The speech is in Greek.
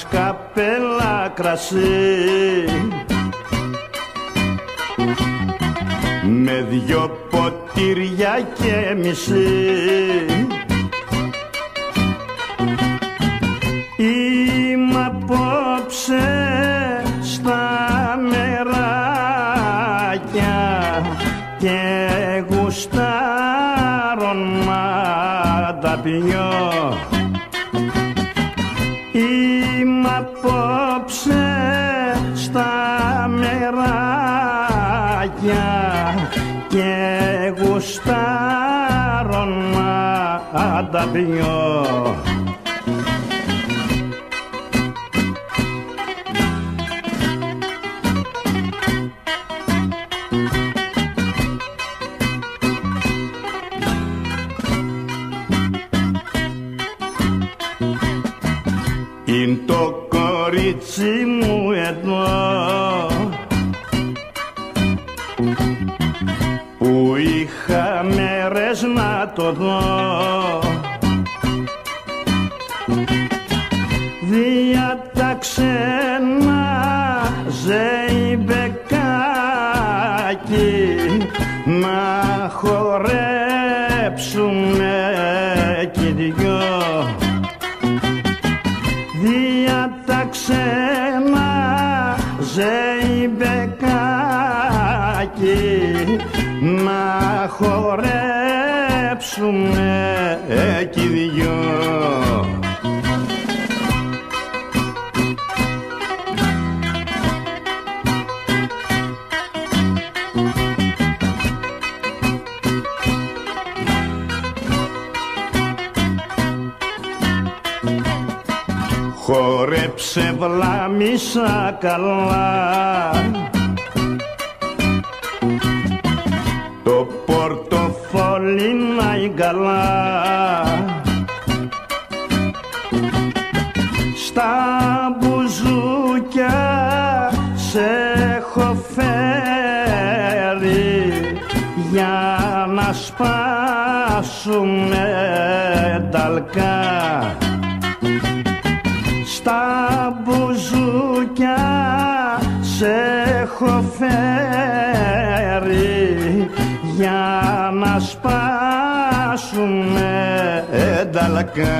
σκαπέλα κρασί. Με δυο ποτήρια και μισή. Είμαι απόψε στα μεράκια και γουστάρω να τα πιω μεράκια και γουστάρω να τα πιω να το δω. Διάταξε να ζεϊμπεκάκι να χορέψουμε κι δυο. Διάταξε ένα ζεϊμπεκάκι να χορέψουμε εκεί δυο. Χόρεψε βλάμισα καλά πορτοφόλι να καλά Στα μπουζούκια σε έχω φέρει για να σπάσουμε ταλκά στα μπουζούκια σε έχω φέρει να σπάσουμε ενταλακά.